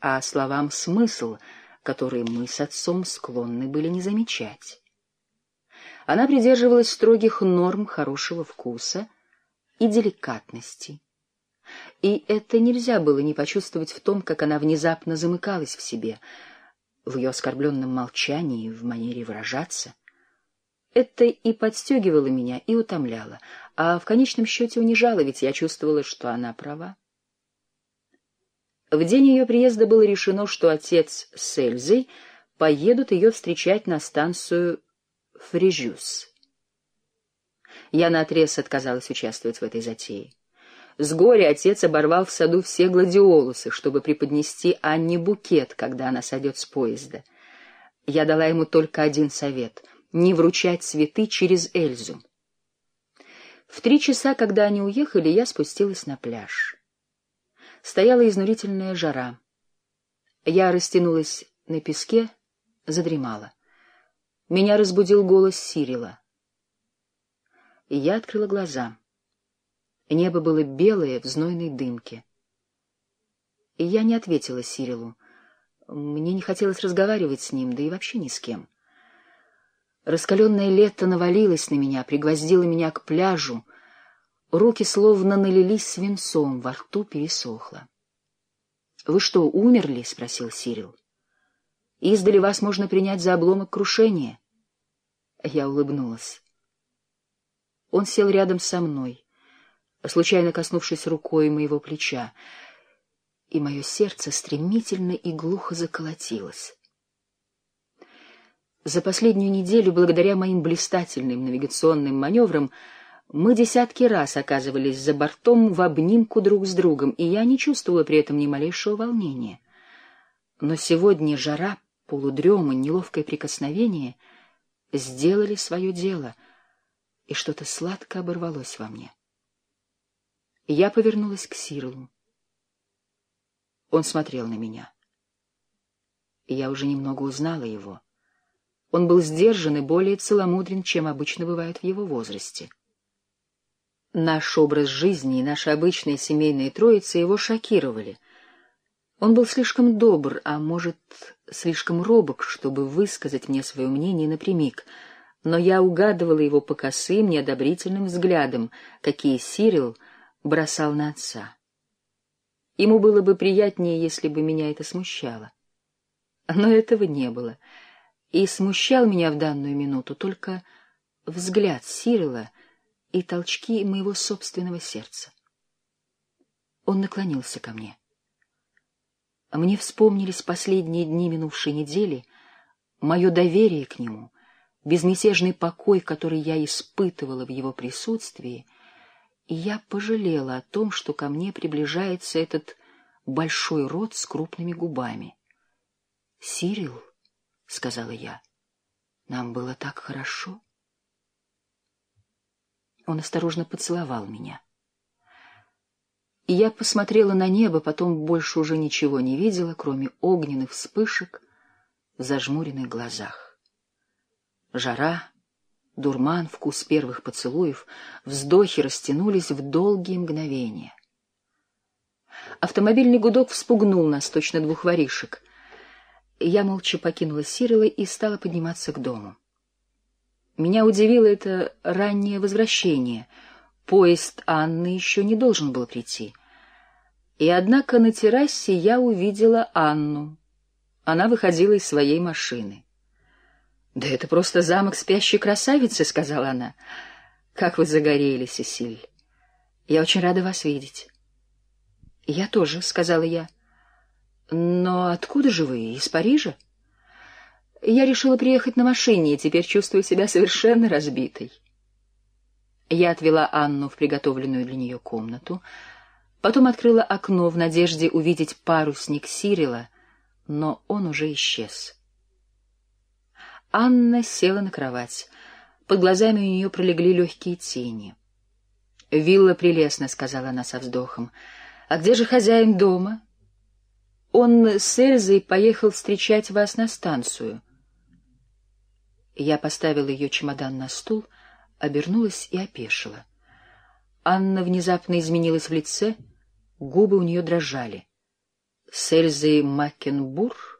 а словам смысл, который мы с отцом склонны были не замечать. Она придерживалась строгих норм хорошего вкуса и деликатности. И это нельзя было не почувствовать в том, как она внезапно замыкалась в себе, в ее оскорбленном молчании, в манере выражаться. Это и подстегивало меня, и утомляло, а в конечном счете унижало, ведь я чувствовала, что она права. В день ее приезда было решено, что отец с Эльзой поедут ее встречать на станцию Фрижюс. Я наотрез отказалась участвовать в этой затее. С горя отец оборвал в саду все гладиолусы, чтобы преподнести Анне букет, когда она сойдет с поезда. Я дала ему только один совет — не вручать цветы через Эльзу. В три часа, когда они уехали, я спустилась на пляж. Стояла изнурительная жара. Я растянулась на песке, задремала. Меня разбудил голос Сирила. Я открыла глаза. Небо было белое в знойной дымке. И я не ответила Сирилу. Мне не хотелось разговаривать с ним, да и вообще ни с кем. Раскаленное лето навалилось на меня, пригвоздило меня к пляжу. Руки словно налились свинцом, во рту пересохло. — Вы что, умерли? — спросил Сирил. — Издали вас можно принять за обломок крушения. Я улыбнулась. Он сел рядом со мной случайно коснувшись рукой моего плеча, и мое сердце стремительно и глухо заколотилось. За последнюю неделю, благодаря моим блистательным навигационным маневрам, мы десятки раз оказывались за бортом в обнимку друг с другом, и я не чувствовала при этом ни малейшего волнения. Но сегодня жара, полудрема, неловкое прикосновение сделали свое дело, и что-то сладко оборвалось во мне. Я повернулась к Сирлу. Он смотрел на меня. Я уже немного узнала его. Он был сдержан и более целомудрен, чем обычно бывает в его возрасте. Наш образ жизни и наша обычная семейная троица его шокировали. Он был слишком добр, а может, слишком робок, чтобы высказать мне свое мнение напрямик, но я угадывала его по косым, неодобрительным взглядам, какие Сирил — бросал на отца. Ему было бы приятнее, если бы меня это смущало. Но этого не было. И смущал меня в данную минуту только взгляд Сирила и толчки моего собственного сердца. Он наклонился ко мне. Мне вспомнились последние дни минувшей недели, мое доверие к нему, безмятежный покой, который я испытывала в его присутствии — и я пожалела о том, что ко мне приближается этот большой рот с крупными губами. — Сирил, — сказала я, — нам было так хорошо. Он осторожно поцеловал меня. И я посмотрела на небо, потом больше уже ничего не видела, кроме огненных вспышек в зажмуренных глазах. Жара Дурман, вкус первых поцелуев, вздохи растянулись в долгие мгновения. Автомобильный гудок вспугнул нас, точно двух воришек. Я молча покинула Сирила и стала подниматься к дому. Меня удивило это раннее возвращение. Поезд Анны еще не должен был прийти. И однако на террасе я увидела Анну. Она выходила из своей машины. «Да это просто замок спящей красавицы», — сказала она. «Как вы загорели, Сесиль! Я очень рада вас видеть». «Я тоже», — сказала я. «Но откуда же вы? Из Парижа?» «Я решила приехать на машине и теперь чувствую себя совершенно разбитой». Я отвела Анну в приготовленную для нее комнату, потом открыла окно в надежде увидеть парусник Сирила, но он уже исчез. Анна села на кровать. Под глазами у нее пролегли легкие тени. — Вилла прелестна, — сказала она со вздохом. — А где же хозяин дома? — Он с Эльзой поехал встречать вас на станцию. Я поставила ее чемодан на стул, обернулась и опешила. Анна внезапно изменилась в лице, губы у нее дрожали. с Эльзой Маккенбур